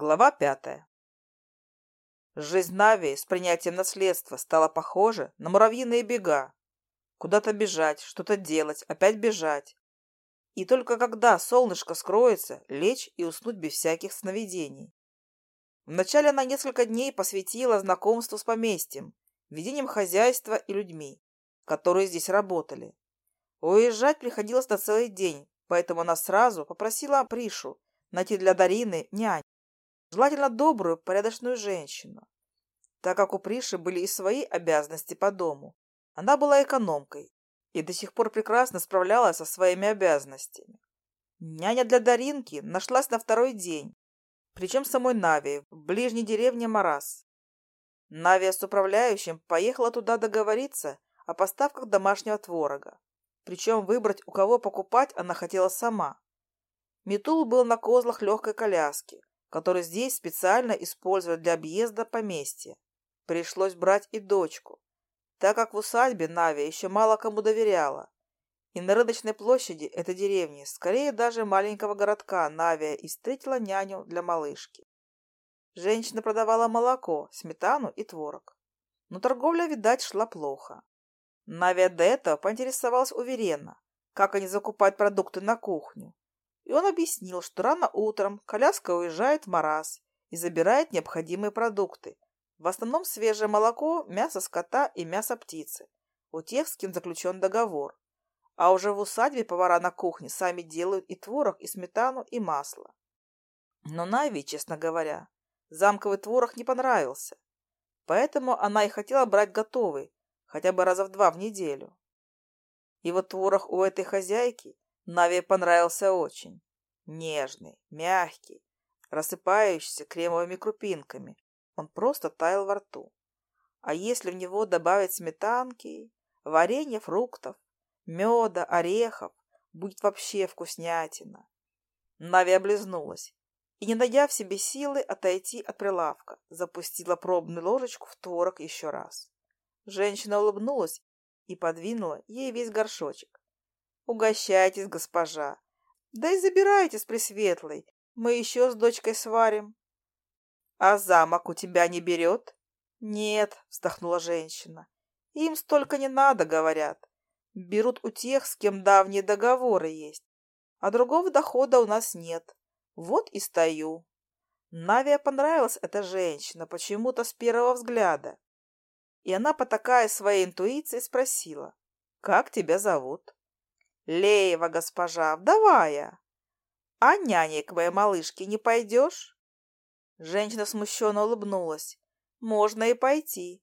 Глава пятая. Жизнь Нави с принятием наследства стала похожа на муравьиные бега. Куда-то бежать, что-то делать, опять бежать. И только когда солнышко скроется, лечь и уснуть без всяких сновидений. Вначале она несколько дней посвятила знакомству с поместьем, ведением хозяйства и людьми, которые здесь работали. Уезжать приходилось на целый день, поэтому она сразу попросила Пришу найти для Дарины нянь желательно добрую, порядочную женщину. Так как у Приши были и свои обязанности по дому, она была экономкой и до сих пор прекрасно справлялась со своими обязанностями. Няня для Даринки нашлась на второй день, причем самой Навии, в ближней деревне Марас. Навия с управляющим поехала туда договориться о поставках домашнего творога. Причем выбрать, у кого покупать, она хотела сама. Метул был на козлах легкой коляски, который здесь специально использовали для объезда поместья. Пришлось брать и дочку, так как в усадьбе Нави еще мало кому доверяла. И на рыночной площади этой деревни, скорее даже маленького городка, Навия и встретила няню для малышки. Женщина продавала молоко, сметану и творог. Но торговля, видать, шла плохо. Навия до этого поинтересовалась уверенно, как они закупают продукты на кухню, и он объяснил, что рано утром коляска уезжает в Мараз и забирает необходимые продукты, в основном свежее молоко, мясо скота и мясо птицы. У тех, с кем заключен договор. А уже в усадьбе повара на кухне сами делают и творог, и сметану, и масло. Но Нави, честно говоря, замковый творог не понравился. Поэтому она и хотела брать готовый, хотя бы раза в два в неделю. И вот творог у этой хозяйки Наве понравился очень. Нежный, мягкий, рассыпающийся кремовыми крупинками. Он просто таял во рту. А если в него добавить сметанки, варенья фруктов, меда, орехов, будет вообще вкуснятина. Нави облизнулась и, не найдя в себе силы отойти от прилавка, запустила пробную ложечку в творог еще раз. Женщина улыбнулась и подвинула ей весь горшочек, угощайтесь, госпожа. Да и забирайтесь, Пресветлый, мы еще с дочкой сварим. — А замок у тебя не берет? — Нет, — вздохнула женщина. — Им столько не надо, говорят. Берут у тех, с кем давние договоры есть. А другого дохода у нас нет. Вот и стою. Навия понравилась эта женщина почему-то с первого взгляда. И она, потакая своей интуиции, спросила, «Как тебя зовут?» Леева госпожа вдовая. А няней к моей малышке не пойдешь? Женщина смущенно улыбнулась. Можно и пойти.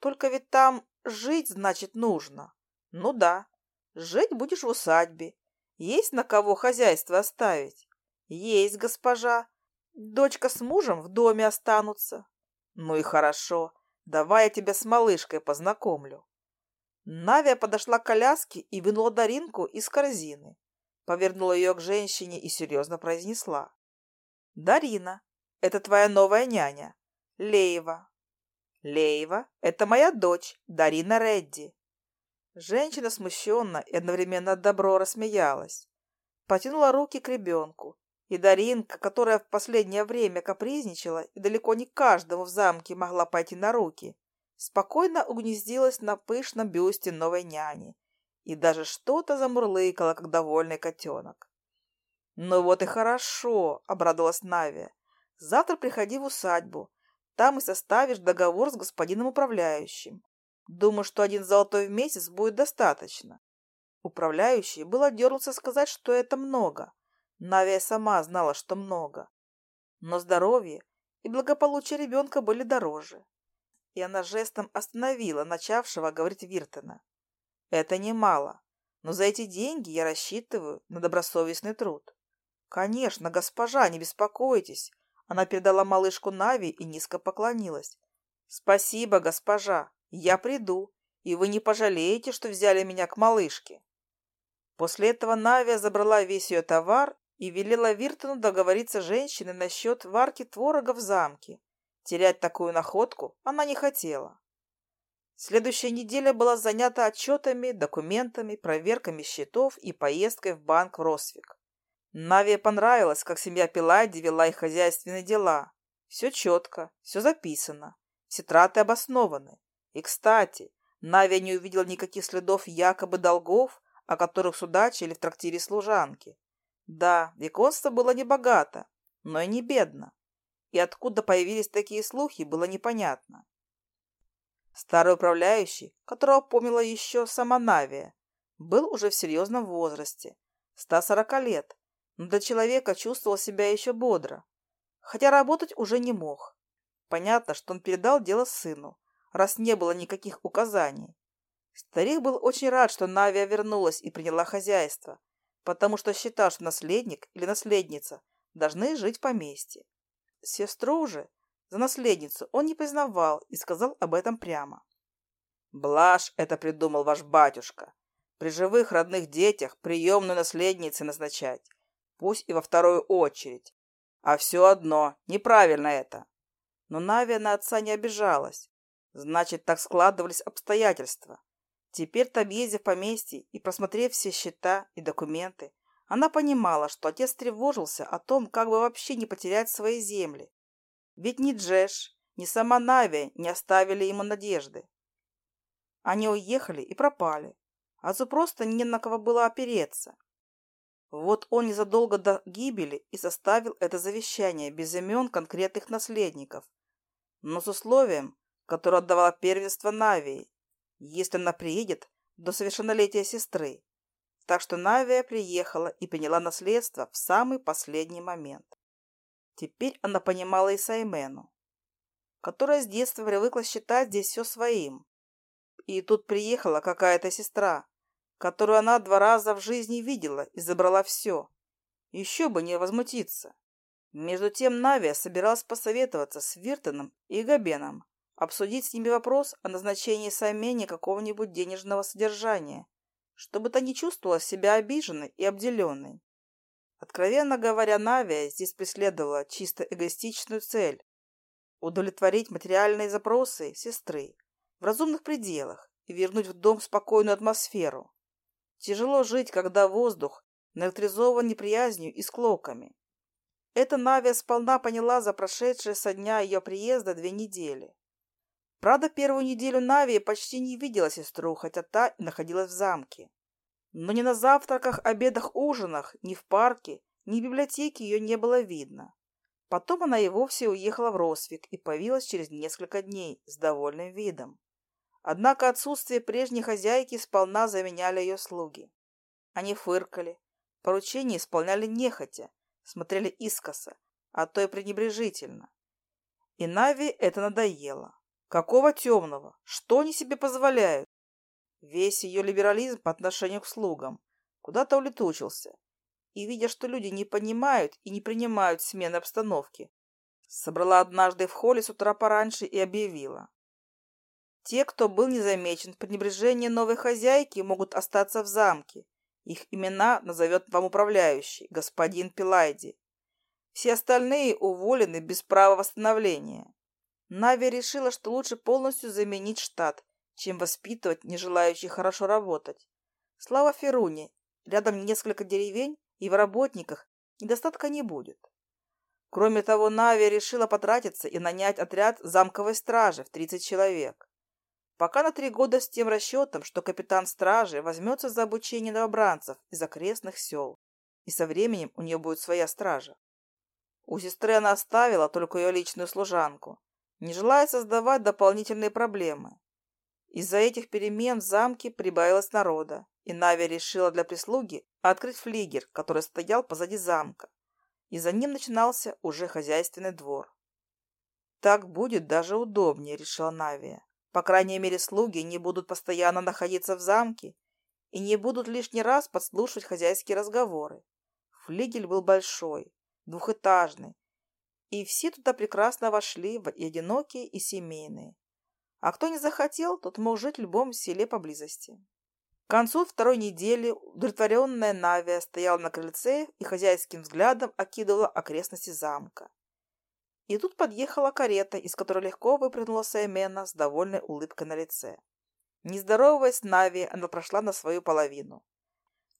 Только ведь там жить, значит, нужно. Ну да, жить будешь в усадьбе. Есть на кого хозяйство оставить? Есть, госпожа. Дочка с мужем в доме останутся. Ну и хорошо. Давай я тебя с малышкой познакомлю. Навия подошла к коляске и вынула Даринку из корзины, повернула ее к женщине и серьезно произнесла. «Дарина, это твоя новая няня, Леева. Леева, это моя дочь, Дарина Редди». Женщина смущенно и одновременно добро рассмеялась. Потянула руки к ребенку, и Даринка, которая в последнее время капризничала и далеко не каждому в замке могла пойти на руки, спокойно угнездилась на пышном бюсте новой няни и даже что-то замурлыкала, как довольный котенок. «Ну вот и хорошо!» — обрадовалась Навия. «Завтра приходи в усадьбу. Там и составишь договор с господином управляющим. Думаю, что один золотой в месяц будет достаточно». Управляющий было отдернулся сказать, что это много. Навия сама знала, что много. Но здоровье и благополучие ребенка были дороже и она жестом остановила начавшего говорить Виртона. «Это немало, но за эти деньги я рассчитываю на добросовестный труд». «Конечно, госпожа, не беспокойтесь!» Она передала малышку Нави и низко поклонилась. «Спасибо, госпожа, я приду, и вы не пожалеете, что взяли меня к малышке». После этого Навия забрала весь ее товар и велела Виртону договориться с женщиной насчет варки творога в замке Терять такую находку она не хотела. Следующая неделя была занята отчетами, документами, проверками счетов и поездкой в банк в Росвик. Наве понравилось, как семья Пилади вела их хозяйственные дела. Все четко, все записано, все траты обоснованы. И, кстати, Навя не увидел никаких следов якобы долгов, о которых судачили в трактире служанки. Да, виконство было не богато, но и не бедно и откуда появились такие слухи, было непонятно. Старый управляющий, которого помнила еще сама Навия, был уже в серьезном возрасте, 140 лет, но до человека чувствовал себя еще бодро, хотя работать уже не мог. Понятно, что он передал дело сыну, раз не было никаких указаний. Старик был очень рад, что Навия вернулась и приняла хозяйство, потому что считал, что наследник или наследница должны жить в поместье сестру уже, за наследницу, он не признавал и сказал об этом прямо. «Блажь это придумал ваш батюшка. При живых родных детях приемную наследницу назначать, пусть и во вторую очередь. А все одно, неправильно это». Но Навия на отца не обижалась. Значит, так складывались обстоятельства. Теперь-то, объездив поместье и просмотрев все счета и документы, она понимала, что отец тревожился о том, как бы вообще не потерять свои земли. Ведь ни Джеш, ни сама Нави не оставили ему надежды. Они уехали и пропали. Азу просто не на кого было опереться. Вот он незадолго до гибели и составил это завещание без имен конкретных наследников, но с условием, которое отдавало первенство Нави: если она приедет до совершеннолетия сестры так что Навия приехала и приняла наследство в самый последний момент. Теперь она понимала и Саймену, которая с детства привыкла считать здесь все своим. И тут приехала какая-то сестра, которую она два раза в жизни видела и забрала все. Еще бы не возмутиться. Между тем Навия собиралась посоветоваться с Виртоном и Габеном, обсудить с ними вопрос о назначении Саймене какого-нибудь денежного содержания – чтобы та не чувствовала себя обиженной и обделенной. Откровенно говоря, Навия здесь преследовала чисто эгоистичную цель – удовлетворить материальные запросы сестры в разумных пределах и вернуть в дом спокойную атмосферу. Тяжело жить, когда воздух наэлектризован неприязнью и склоками. Это Навия сполна поняла за прошедшие со дня ее приезда две недели. Правда, первую неделю Нави почти не видела сестру, хотя та находилась в замке. Но ни на завтраках, обедах, ужинах, ни в парке, ни в библиотеке ее не было видно. Потом она и вовсе уехала в Росвик и появилась через несколько дней с довольным видом. Однако отсутствие прежней хозяйки сполна заменяли ее слуги. Они фыркали, поручения исполняли нехотя, смотрели искоса, а то и пренебрежительно. И Нави это надоело. Какого темного? Что они себе позволяют? Весь ее либерализм по отношению к слугам куда-то улетучился. И, видя, что люди не понимают и не принимают смены обстановки, собрала однажды в холле с утра пораньше и объявила. Те, кто был незамечен в пренебрежении новой хозяйки, могут остаться в замке. Их имена назовет вам управляющий, господин Пилайди. Все остальные уволены без права восстановления. Нави решила, что лучше полностью заменить штат, чем воспитывать нежелающих хорошо работать. Слава Феруни, рядом несколько деревень, и в работниках недостатка не будет. Кроме того, Нави решила потратиться и нанять отряд замковой стражи в 30 человек. Пока на три года с тем расчетом, что капитан стражи возьмется за обучение новобранцев из окрестных сел, и со временем у нее будет своя стража. У сестры она оставила только ее личную служанку, не желая создавать дополнительные проблемы. Из-за этих перемен в замке прибавилось народа, и Нави решила для прислуги открыть флигер, который стоял позади замка, и за ним начинался уже хозяйственный двор. «Так будет даже удобнее», — решила Навия. «По крайней мере, слуги не будут постоянно находиться в замке и не будут лишний раз подслушивать хозяйские разговоры. Флигель был большой, двухэтажный, и все туда прекрасно вошли, в одинокие и семейные. А кто не захотел, тот мог жить в любом селе поблизости. К концу второй недели удовлетворенная Навия стояла на крыльце и хозяйским взглядом окидывала окрестности замка. И тут подъехала карета, из которой легко выпрыгнула Саймена с довольной улыбкой на лице. Не здороваясь с Нави, она прошла на свою половину.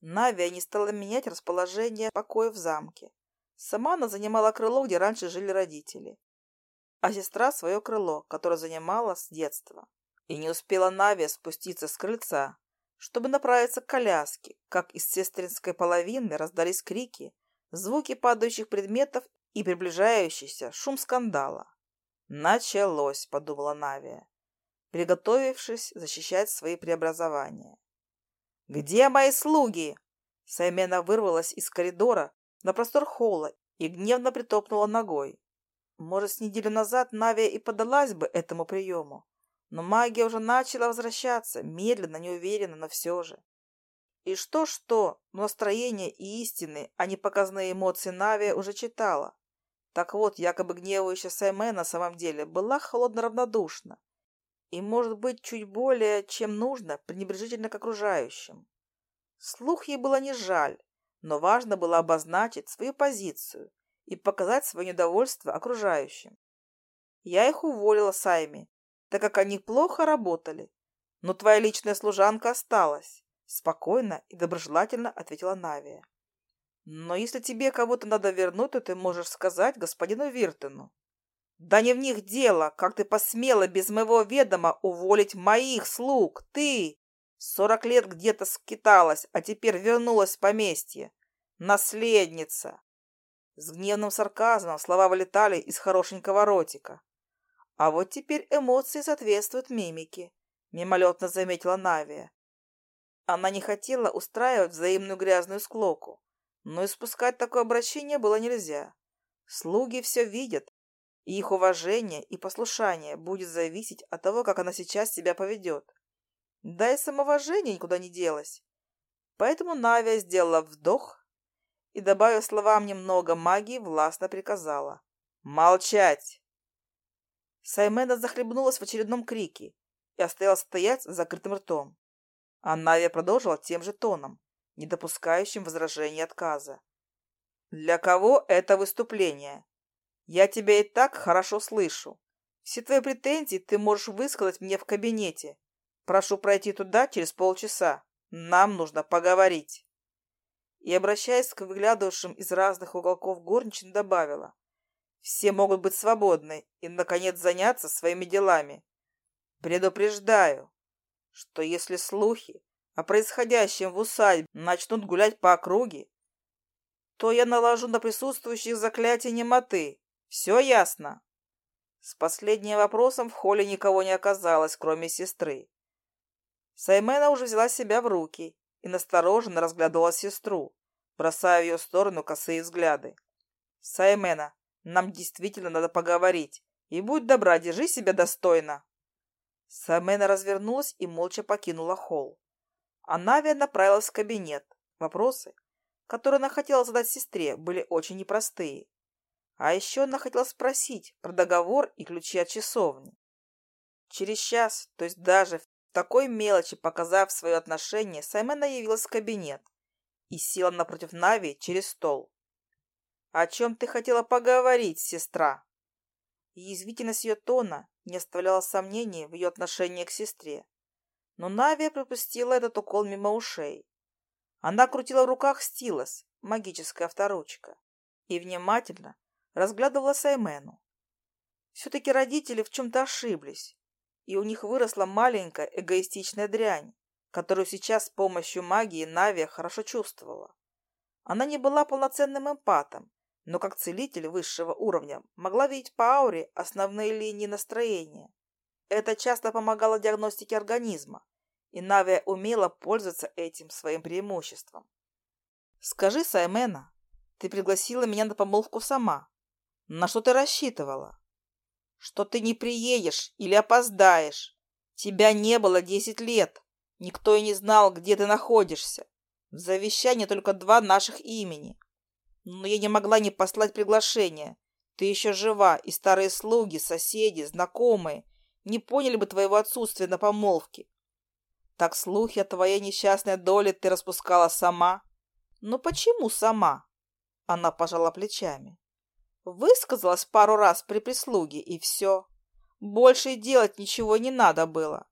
Навия не стала менять расположение покоя в замке. Сама она занимала крыло, где раньше жили родители. А сестра свое крыло, которое занимала с детства. И не успела Навия спуститься с крыльца, чтобы направиться к коляске, как из сестринской половины раздались крики, звуки падающих предметов и приближающийся шум скандала. «Началось», — подумала Навия, приготовившись защищать свои преобразования. «Где мои слуги?» Саймена вырвалась из коридора, на простор холла и гневно притопнула ногой. Может, с неделю назад Навия и подалась бы этому приему, но магия уже начала возвращаться, медленно, неуверенно, но все же. И что-что, но настроение и истины, а не показные эмоции Навия уже читала. Так вот, якобы гневающая Сайме на самом деле была холодно равнодушна и, может быть, чуть более, чем нужно, пренебрежительно к окружающим. Слух ей было не жаль, но важно было обозначить свою позицию и показать свое недовольство окружающим. Я их уволила сами, так как они плохо работали, но твоя личная служанка осталась, спокойно и доброжелательно ответила Навия. Но если тебе кого-то надо вернуть, то ты можешь сказать господину Виртену. Да не в них дело, как ты посмела без моего ведома уволить моих слуг, ты! Сорок лет где-то скиталась, а теперь вернулась в поместье. Наследница!» С гневным сарказмом слова вылетали из хорошенького ротика. «А вот теперь эмоции соответствуют мимике», — мимолетно заметила Навия. Она не хотела устраивать взаимную грязную склоку, но испускать такое обращение было нельзя. Слуги все видят, и их уважение и послушание будет зависеть от того, как она сейчас себя поведет. Да и самоважение никуда не делось. Поэтому Навия сделала вдох и, добавив словам немного магии, властно приказала. «Молчать!» Саймена захлебнулась в очередном крике и осталась стоять с закрытым ртом. А Навия продолжила тем же тоном, не допускающим возражений и отказа. «Для кого это выступление? Я тебя и так хорошо слышу. Все твои претензии ты можешь высказать мне в кабинете, Прошу пройти туда через полчаса. Нам нужно поговорить. И, обращаясь к выглядывавшим из разных уголков горничной, добавила. Все могут быть свободны и, наконец, заняться своими делами. Предупреждаю, что если слухи о происходящем в усадьбе начнут гулять по округе, то я наложу на присутствующих заклятие немоты. Все ясно? С последним вопросом в холле никого не оказалось, кроме сестры. Саймена уже взяла себя в руки и настороженно разглядывала сестру, бросая в ее сторону косые взгляды. «Саймена, нам действительно надо поговорить, и будь добра, держи себя достойно!» Саймена развернулась и молча покинула холл. Она Навия направилась в кабинет. Вопросы, которые она хотела задать сестре, были очень непростые. А еще она хотела спросить про договор и ключи от часовни. Через час, то есть даже в такой мелочи, показав свое отношение, Саймена явилась в кабинет и села напротив Нави через стол. «О чем ты хотела поговорить, сестра?» Язвительность ее тона не оставляла сомнений в ее отношении к сестре. Но Нави пропустила этот укол мимо ушей. Она крутила в руках стилос, магическая авторучка, и внимательно разглядывала Саймену. Все-таки родители в чем-то ошиблись и у них выросла маленькая эгоистичная дрянь, которую сейчас с помощью магии Нави хорошо чувствовала. Она не была полноценным эмпатом, но как целитель высшего уровня могла видеть по ауре основные линии настроения. Это часто помогало диагностике организма, и Навия умела пользоваться этим своим преимуществом. «Скажи, Саймена, ты пригласила меня на помолвку сама. На что ты рассчитывала?» что ты не приедешь или опоздаешь. Тебя не было десять лет. Никто и не знал, где ты находишься. В завещании только два наших имени. Но я не могла не послать приглашение. Ты еще жива, и старые слуги, соседи, знакомые не поняли бы твоего отсутствия на помолвке. Так слухи о твоей несчастной доле ты распускала сама. Но почему сама? Она пожала плечами. Высказалась пару раз при прислуге, и все. Больше и делать ничего не надо было.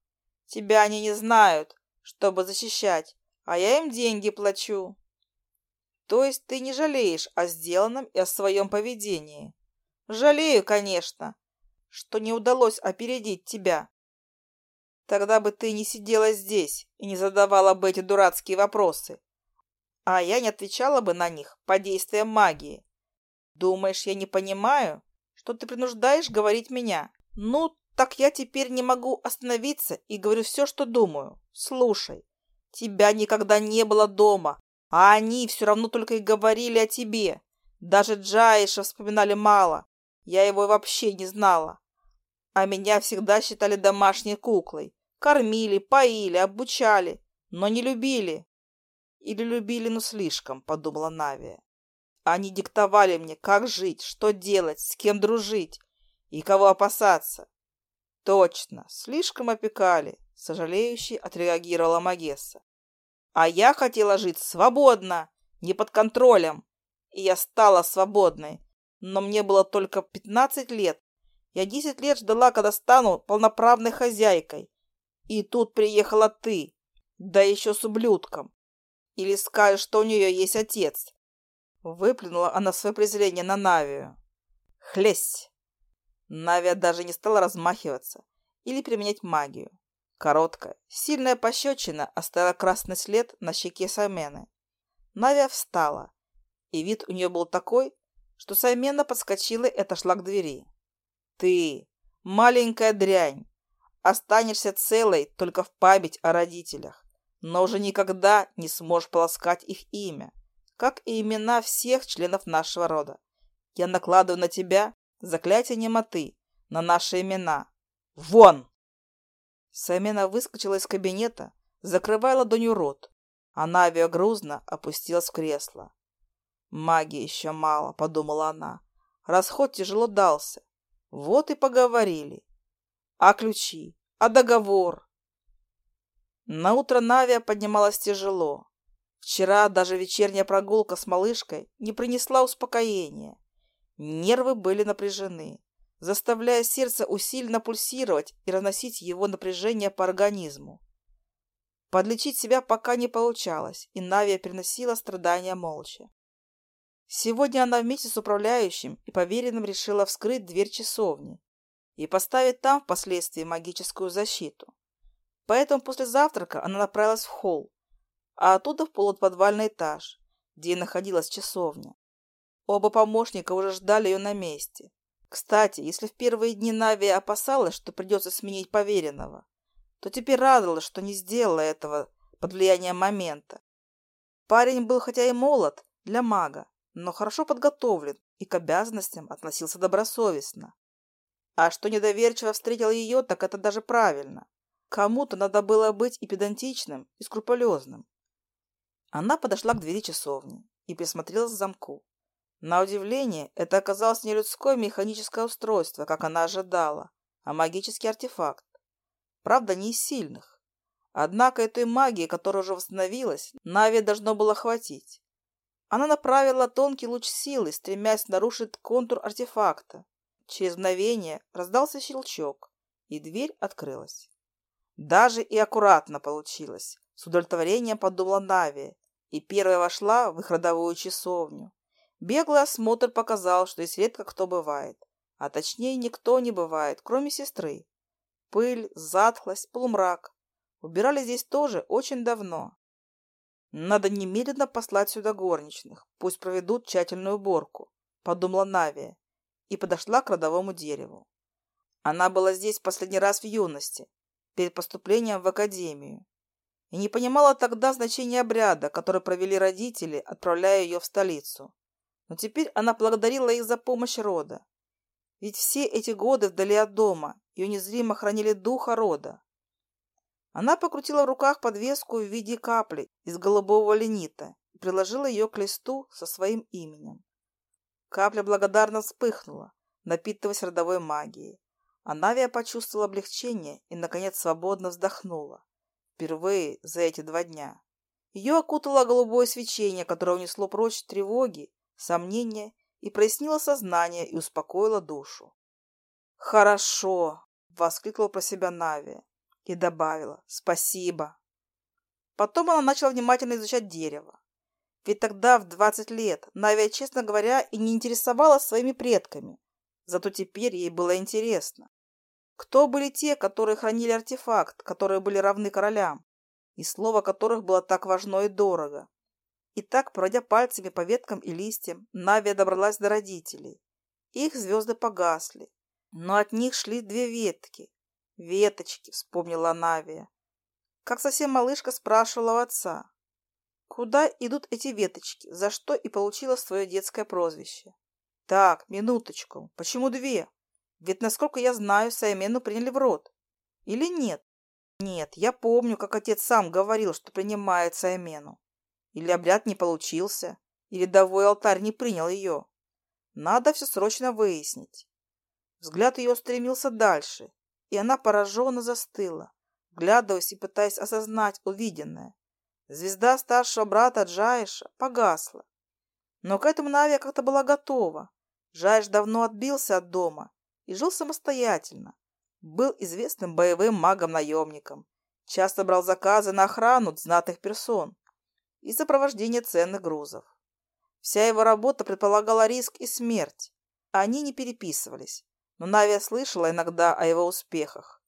Тебя они не знают, чтобы защищать, а я им деньги плачу. То есть ты не жалеешь о сделанном и о своем поведении? Жалею, конечно, что не удалось опередить тебя. Тогда бы ты не сидела здесь и не задавала бы эти дурацкие вопросы, а я не отвечала бы на них по действиям магии. Думаешь, я не понимаю, что ты принуждаешь говорить меня? Ну, так я теперь не могу остановиться и говорю все, что думаю. Слушай, тебя никогда не было дома, а они все равно только и говорили о тебе. Даже Джаиша вспоминали мало. Я его вообще не знала. А меня всегда считали домашней куклой. Кормили, поили, обучали, но не любили. Или любили, но слишком, подумала Навия. Они диктовали мне, как жить, что делать, с кем дружить и кого опасаться. Точно, слишком опекали, сожалеющий отреагировала Магесса. А я хотела жить свободно, не под контролем. И я стала свободной. Но мне было только 15 лет. Я 10 лет ждала, когда стану полноправной хозяйкой. И тут приехала ты, да еще с ублюдком. Или скажешь, что у нее есть отец. Выплюнула она свое презрение на Навию. Хлесть! Навия даже не стала размахиваться или применять магию. Короткая, сильная пощечина оставила красный след на щеке Саймены. Навия встала, и вид у нее был такой, что Саймена подскочила и отошла к двери. «Ты, маленькая дрянь, останешься целой только в память о родителях, но уже никогда не сможешь полоскать их имя, как и имена всех членов нашего рода. Я накладываю на тебя заклятие немоты, на наши имена. Вон!» Самена выскочила из кабинета, закрывая ладонью рот, а Навия грузно опустилась в кресло. «Магии еще мало», — подумала она. «Расход тяжело дался. Вот и поговорили. А ключи? А договор?» На утро Навия поднималась тяжело. Вчера даже вечерняя прогулка с малышкой не принесла успокоения. Нервы были напряжены, заставляя сердце усиленно пульсировать и разносить его напряжение по организму. Подлечить себя пока не получалось, и Навия переносила страдания молча. Сегодня она вместе с управляющим и поверенным решила вскрыть дверь часовни и поставить там впоследствии магическую защиту. Поэтому после завтрака она направилась в холл, а оттуда в полуподвальный этаж, где находилась часовня. Оба помощника уже ждали ее на месте. Кстати, если в первые дни Нави опасалась, что придется сменить поверенного, то теперь радовалась, что не сделала этого под влиянием момента. Парень был хотя и молод для мага, но хорошо подготовлен и к обязанностям относился добросовестно. А что недоверчиво встретил ее, так это даже правильно. Кому-то надо было быть и педантичным, и скрупулезным. Она подошла к двери часовни и присмотрелась к замку. На удивление, это оказалось не людское механическое устройство, как она ожидала, а магический артефакт. Правда, не из сильных. Однако этой магии, которая уже восстановилась, Нави должно было хватить. Она направила тонкий луч силы, стремясь нарушить контур артефакта. Через мгновение раздался щелчок, и дверь открылась. Даже и аккуратно получилось. С удовлетворением подумала Нави, и первая вошла в их родовую часовню. Беглый осмотр показал, что здесь редко кто бывает. А точнее, никто не бывает, кроме сестры. Пыль, затхлость, полумрак. Убирали здесь тоже очень давно. Надо немедленно послать сюда горничных. Пусть проведут тщательную уборку, подумала Навия и подошла к родовому дереву. Она была здесь последний раз в юности, перед поступлением в академию, и не понимала тогда значения обряда, который провели родители, отправляя ее в столицу. Но теперь она благодарила их за помощь рода. Ведь все эти годы вдали от дома ее незримо хранили духа рода. Она покрутила в руках подвеску в виде капли из голубого ленита и приложила ее к листу со своим именем. Капля благодарно вспыхнула, напитываясь родовой магией. Анавия почувствовала облегчение и, наконец, свободно вздохнула. Впервые за эти два дня. Ее окутало голубое свечение, которое унесло прочь тревоги, сомнения и прояснило сознание и успокоило душу. «Хорошо!» — воскликнула про себя Нави и добавила «Спасибо!». Потом она начала внимательно изучать дерево. Ведь тогда, в 20 лет, Навия, честно говоря, и не интересовалась своими предками. Зато теперь ей было интересно. Кто были те, которые хранили артефакт, которые были равны королям, и слово которых было так важно и дорого? И так, пройдя пальцами по веткам и листьям, Навия добралась до родителей. Их звезды погасли, но от них шли две ветки. «Веточки», — вспомнила Навия. Как совсем малышка спрашивала у отца, куда идут эти веточки, за что и получила свое детское прозвище. «Так, минуточку, почему две?» Ведь, насколько я знаю, Саймену приняли в рот. Или нет? Нет, я помню, как отец сам говорил, что принимает Саймену. Или обряд не получился, или рядовой алтарь не принял ее. Надо все срочно выяснить. Взгляд ее устремился дальше, и она пораженно застыла, вглядываясь и пытаясь осознать увиденное. Звезда старшего брата Джаиша погасла. Но к этому Навия как-то была готова. Джаиш давно отбился от дома и И жил самостоятельно. Был известным боевым магом-наемником. Часто брал заказы на охрану знатных персон и сопровождение ценных грузов. Вся его работа предполагала риск и смерть. Они не переписывались, но Навия слышала иногда о его успехах.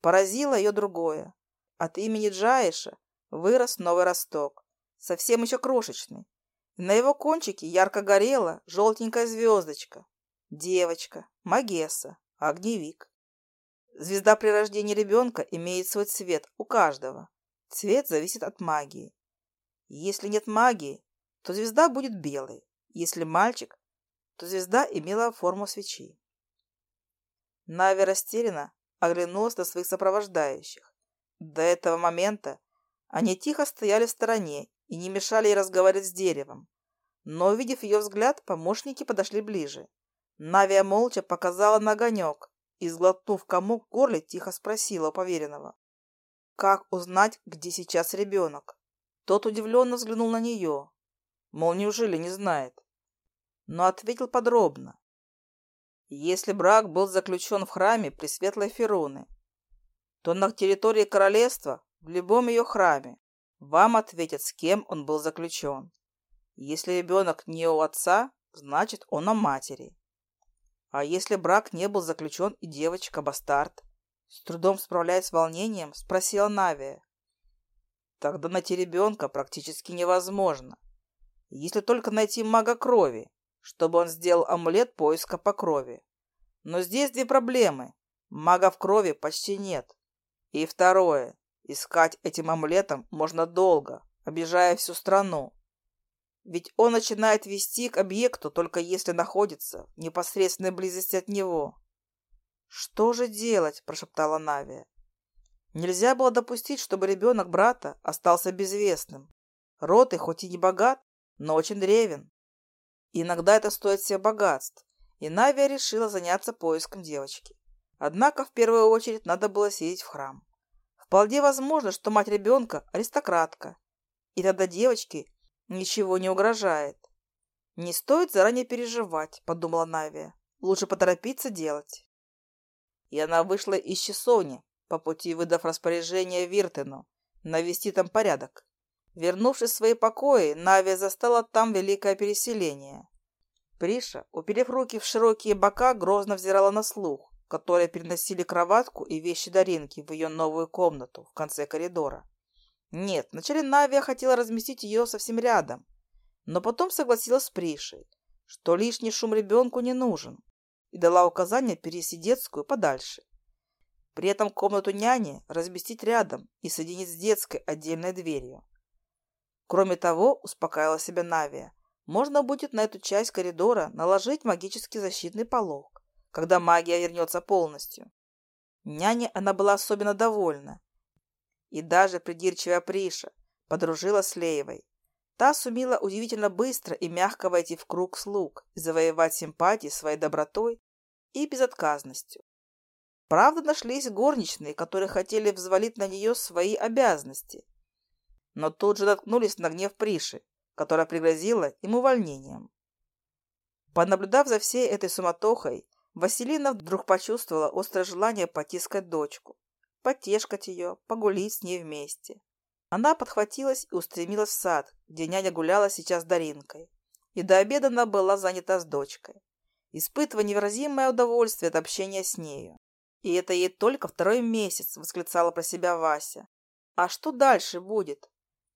Поразило ее другое. От имени Джаиша вырос Новый Росток, совсем еще крошечный. На его кончике ярко горела желтенькая звездочка девочка, магесса, огневик. Звезда при рождении ребенка имеет свой цвет у каждого. Цвет зависит от магии. Если нет магии, то звезда будет белой. Если мальчик, то звезда имела форму свечи. Нави растерянно оглянулась на своих сопровождающих. До этого момента они тихо стояли в стороне и не мешали ей разговаривать с деревом. Но, увидев ее взгляд, помощники подошли ближе – Навия молча показала на огонек и, сглотнув комок в горле, тихо спросила поверенного. «Как узнать, где сейчас ребенок?» Тот удивленно взглянул на нее. Мол, неужели не знает? Но ответил подробно. Если брак был заключен в храме Пресветлой Феруны, то на территории королевства, в любом ее храме, вам ответят, с кем он был заключен. Если ребенок не у отца, значит, он у матери. А если брак не был заключен и девочка бастард? С трудом справляясь с волнением, спросила Навия. Тогда найти ребенка практически невозможно. Если только найти мага крови, чтобы он сделал амулет поиска по крови. Но здесь две проблемы. Мага в крови почти нет. И второе. Искать этим амулетом можно долго, обижая всю страну. Ведь он начинает вести к объекту, только если находится в непосредственной близости от него. «Что же делать?» – прошептала Навия. Нельзя было допустить, чтобы ребенок брата остался безвестным. Роты хоть и не богат, но очень древен. Иногда это стоит всех богатств, и Навия решила заняться поиском девочки. Однако в первую очередь надо было сидеть в храм. Вполне возможно, что мать ребенка – аристократка, и тогда девочке ничего не угрожает. Не стоит заранее переживать, подумала Навия. Лучше поторопиться делать. И она вышла из часовни, по пути выдав распоряжение Виртену навести там порядок. Вернувшись в свои покои, Навия застала там великое переселение. Приша, уперев руки в широкие бока, грозно взирала на слух, которые переносили кроватку и вещи Даринки в ее новую комнату в конце коридора. Нет, вначале Навия хотела разместить ее совсем рядом, но потом согласилась с Пришей, что лишний шум ребенку не нужен, и дала указание перевести детскую подальше. При этом комнату няни разместить рядом и соединить с детской отдельной дверью. Кроме того, успокаивала себя Навия, можно будет на эту часть коридора наложить магический защитный полог, когда магия вернется полностью. Няне она была особенно довольна, и даже придирчивая Приша подружила с Леевой. Та сумела удивительно быстро и мягко войти в круг слуг и завоевать симпатии своей добротой и безотказностью. Правда, нашлись горничные, которые хотели взвалить на нее свои обязанности, но тут же наткнулись на гнев Приши, которая пригрозила им увольнением. Понаблюдав за всей этой суматохой, Василина вдруг почувствовала острое желание потискать дочку потешкать ее, погулить с ней вместе. Она подхватилась и устремилась в сад, где няня гуляла сейчас с Даринкой. И до обеда она была занята с дочкой, испытывая невыразимое удовольствие от общения с нею. И это ей только второй месяц, восклицала про себя Вася. А что дальше будет?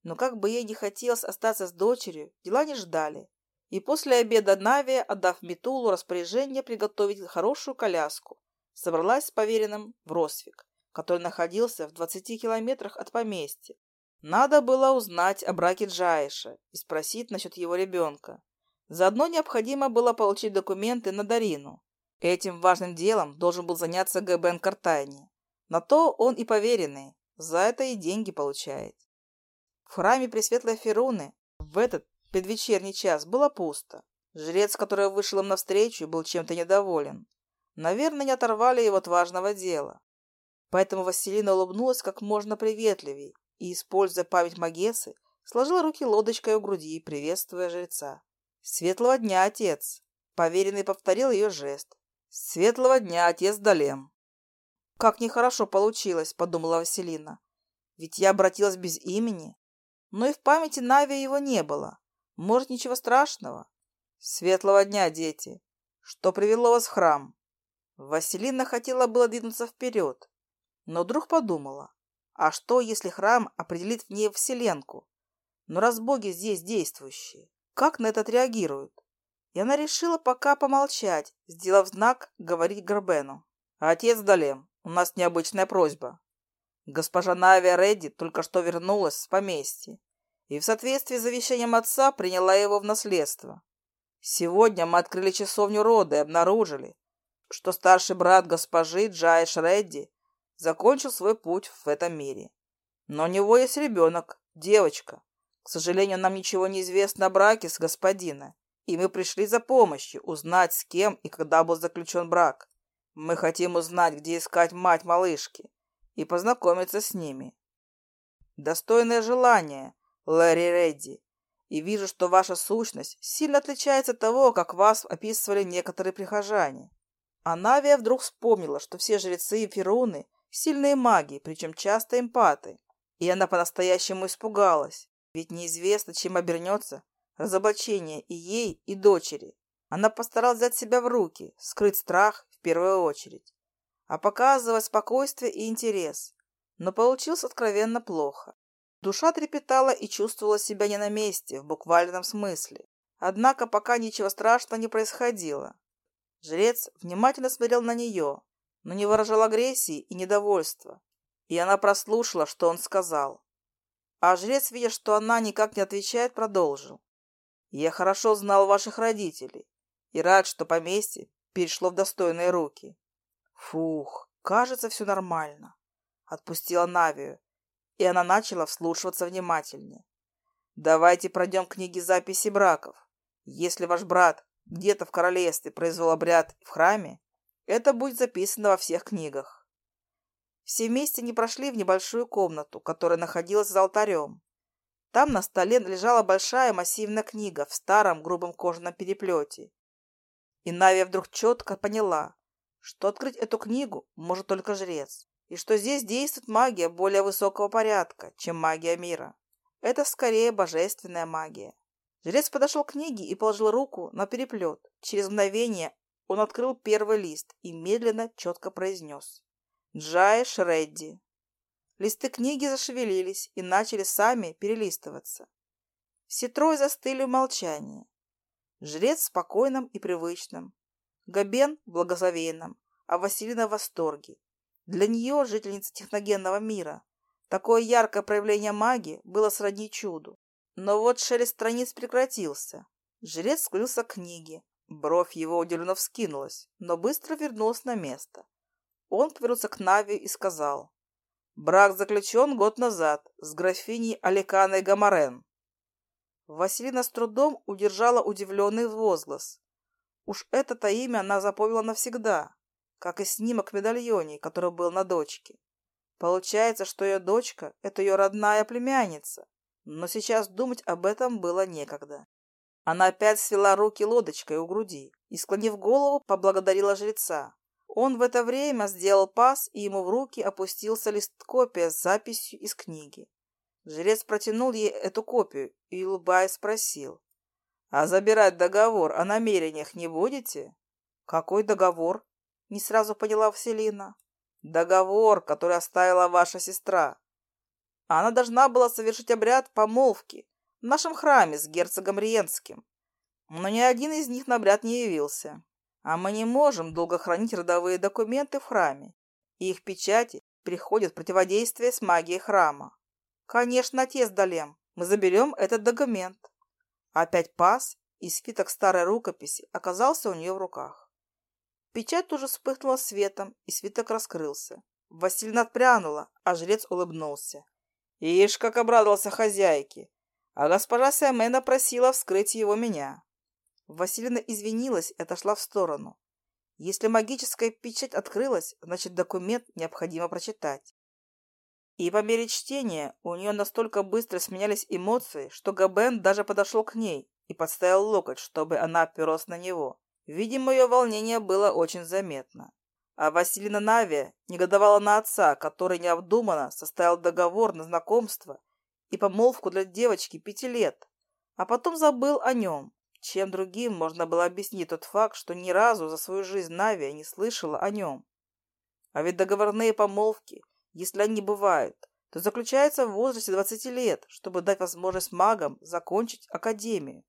Но как бы ей не хотелось остаться с дочерью, дела не ждали. И после обеда Навия, отдав Митулу распоряжение приготовить хорошую коляску, собралась с поверенным в Росвик который находился в 20 километрах от поместья. Надо было узнать о браке Джаиша и спросить насчет его ребенка. Заодно необходимо было получить документы на Дарину. Этим важным делом должен был заняться ГБН Картайни. На то он и поверенный, за это и деньги получает. В храме Пресветлой Феруны в этот предвечерний час было пусто. Жрец, который вышел им навстречу, был чем-то недоволен. Наверное, не оторвали его от важного дела. Поэтому Василина улыбнулась как можно приветливей и, используя память Магесы, сложила руки лодочкой у груди, приветствуя жреца. «Светлого дня, отец!» Поверенный повторил ее жест. «Светлого дня, отец Далем!» «Как нехорошо получилось», — подумала Василина. «Ведь я обратилась без имени. Но и в памяти Нави его не было. Может, ничего страшного?» «Светлого дня, дети! Что привело вас в храм?» Василина хотела было двинуться вперед, но вдруг подумала, а что, если храм определит в ней вселенку? Но раз боги здесь действующие, как на это реагируют? И она решила пока помолчать, сделав знак говорить Горбену. «Отец Далем, у нас необычная просьба. Госпожа Навия Редди только что вернулась с поместья и в соответствии с завещанием отца приняла его в наследство. Сегодня мы открыли часовню рода и обнаружили, что старший брат госпожи Джайш Редди закончил свой путь в этом мире. Но у него есть ребенок, девочка. К сожалению, нам ничего не известно о браке с господина, и мы пришли за помощью узнать, с кем и когда был заключен брак. Мы хотим узнать, где искать мать малышки и познакомиться с ними. Достойное желание, Лэри Редди, и вижу, что ваша сущность сильно отличается от того, как вас описывали некоторые прихожане. А Навия вдруг вспомнила, что все жрецы и феруны – сильные маги, причем часто эмпаты. И она по-настоящему испугалась, ведь неизвестно, чем обернется разоблачение и ей, и дочери. Она постаралась взять себя в руки, скрыть страх в первую очередь, а показывать спокойствие и интерес. Но получилось откровенно плохо. Душа трепетала и чувствовала себя не на месте, в буквальном смысле. Однако пока ничего страшного не происходило. Жрец внимательно смотрел на нее, но не выражал агрессии и недовольства, и она прослушала, что он сказал. А жрец, видя, что она никак не отвечает, продолжил. «Я хорошо знал ваших родителей и рад, что поместье перешло в достойные руки». «Фух, кажется, все нормально», — отпустила Навию, и она начала вслушиваться внимательнее. «Давайте пройдем книги записи браков. Если ваш брат где-то в королевстве произвел обряд в храме, это будет записано во всех книгах. Все вместе не прошли в небольшую комнату, которая находилась за алтарем. Там на столе лежала большая массивная книга в старом грубом кожаном переплете. И Навия вдруг четко поняла, что открыть эту книгу может только жрец, и что здесь действует магия более высокого порядка, чем магия мира. Это скорее божественная магия. Жрец подошел к книге и положил руку на переплет. Через мгновение он открыл первый лист и медленно, четко произнес. «Джай Шредди». Листы книги зашевелились и начали сами перелистываться. Все трое застыли в молчании. Жрец спокойным и привычным. Габен благословенным, а Василина в восторге. Для нее, жительница техногенного мира, такое яркое проявление магии было сродни чуду. Но вот шелест страниц прекратился. Жрец скрылся к книге, Бровь его удивленно вскинулась, но быстро вернулась на место. Он повернулся к Нави и сказал. «Брак заключен год назад с графиней Аликаной Гамарен». Василина с трудом удержала удивленный возглас. Уж это-то имя она запомнила навсегда, как и снимок медальоне, который был на дочке. Получается, что ее дочка – это ее родная племянница, но сейчас думать об этом было некогда. Она опять свела руки лодочкой у груди и, склонив голову, поблагодарила жреца. Он в это время сделал пас, и ему в руки опустился лист копия с записью из книги. Жрец протянул ей эту копию и, улыбаясь, спросил. «А забирать договор о намерениях не будете?» «Какой договор?» — не сразу поняла Вселина. «Договор, который оставила ваша сестра. Она должна была совершить обряд помолвки, в нашем храме с герцогом Риенским. Но ни один из них на обряд не явился. А мы не можем долго хранить родовые документы в храме, и их печати приходят в противодействие с магией храма. Конечно, отец Далем, мы заберем этот документ. Опять пас, и свиток старой рукописи оказался у нее в руках. Печать тоже вспыхнула светом, А госпожа Сэмэна просила вскрыть его меня. Василина извинилась и отошла в сторону. Если магическая печать открылась, значит документ необходимо прочитать. И по мере чтения у нее настолько быстро сменялись эмоции, что Габен даже подошел к ней и подставил локоть, чтобы она оперлась на него. Видимо, ее волнение было очень заметно. А Василина Навия негодовала на отца, который необдуманно составил договор на знакомство и помолвку для девочки пяти лет, а потом забыл о нем. Чем другим можно было объяснить тот факт, что ни разу за свою жизнь Навия не слышала о нем. А ведь договорные помолвки, если они бывают, то заключаются в возрасте 20 лет, чтобы дать возможность магам закончить академию,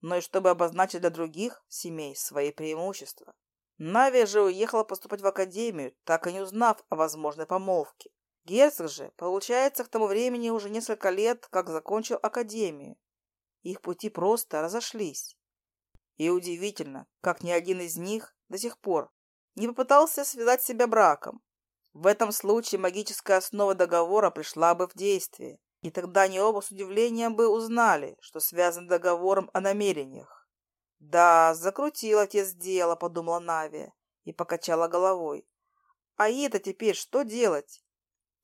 но и чтобы обозначить для других семей свои преимущества. Навия же уехала поступать в академию, так и не узнав о возможной помолвке. Герцог же, получается, к тому времени уже несколько лет, как закончил академию, их пути просто разошлись. И удивительно, как ни один из них до сих пор не попытался связать себя браком. В этом случае магическая основа договора пришла бы в действие, и тогда они оба с удивлением бы узнали, что связан договором о намерениях. «Да, закрутил отец дело», — подумала Навия и покачала головой. «А ей-то теперь что делать?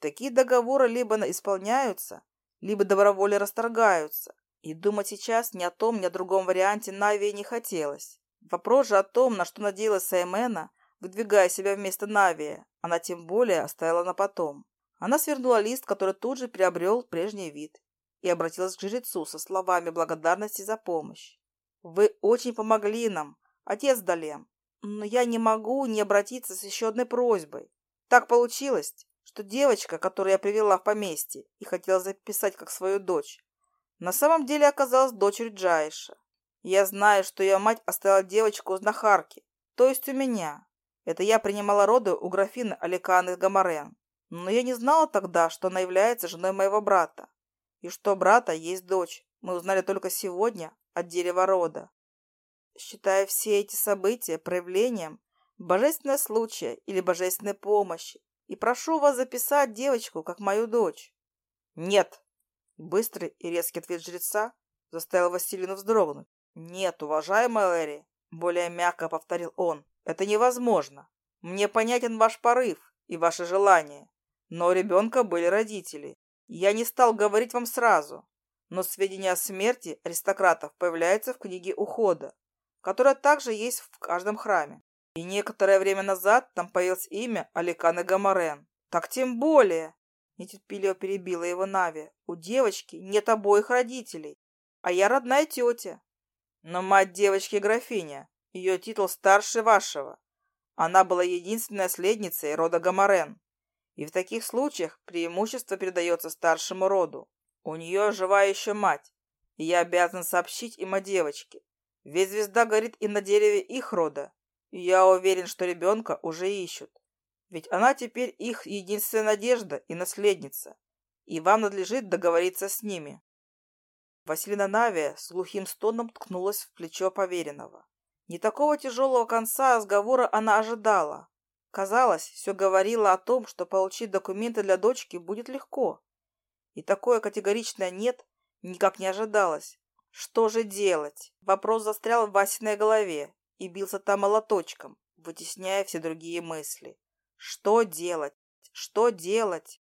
Такие договоры либо исполняются, либо добровольно расторгаются. И думать сейчас ни о том, ни о другом варианте Нави не хотелось. Вопрос же о том, на что надеялась Саймена, выдвигая себя вместо Навия, она тем более оставила на потом. Она свернула лист, который тут же приобрел прежний вид, и обратилась к жрецу со словами благодарности за помощь. «Вы очень помогли нам, отец Далем, но я не могу не обратиться с еще одной просьбой. Так получилось, что девочка, которую я привела в поместье и хотела записать как свою дочь, на самом деле оказалась дочерью Джайша. Я знаю, что ее мать оставила девочку у знахарки, то есть у меня. Это я принимала роды у графины Аликаны Гамарен. Но я не знала тогда, что она является женой моего брата. И что брата есть дочь. Мы узнали только сегодня от дерева рода. Считая все эти события проявлением божественного случая или божественной помощи, и прошу вас записать девочку, как мою дочь». «Нет!» — быстрый и резкий ответ жреца заставил Василину вздрогнуть. «Нет, уважаемая Лэри!» — более мягко повторил он. «Это невозможно. Мне понятен ваш порыв и ваше желание. Но у ребенка были родители. Я не стал говорить вам сразу, но сведения о смерти аристократов появляются в книге ухода, которая также есть в каждом храме. И Некоторое время назад там появилось имя Аликана Гамарен. Так тем более, нетерпеливо перебила его Нави, у девочки нет обоих родителей, а я родная тетя. Но мать девочки графиня, ее титул старше вашего. Она была единственной наследницей рода Гамарен. И в таких случаях преимущество передается старшему роду. У нее жива еще мать, и я обязан сообщить им о девочке. Ведь звезда горит и на дереве их рода. Я уверен, что ребенка уже ищут. Ведь она теперь их единственная надежда и наследница. И вам надлежит договориться с ними. Василина Навия с глухим стоном ткнулась в плечо поверенного. Не такого тяжелого конца разговора она ожидала. Казалось, все говорило о том, что получить документы для дочки будет легко. И такое категоричное «нет» никак не ожидалось. Что же делать? Вопрос застрял в Васиной голове, и бился там молоточком, вытесняя все другие мысли. Что делать? Что делать?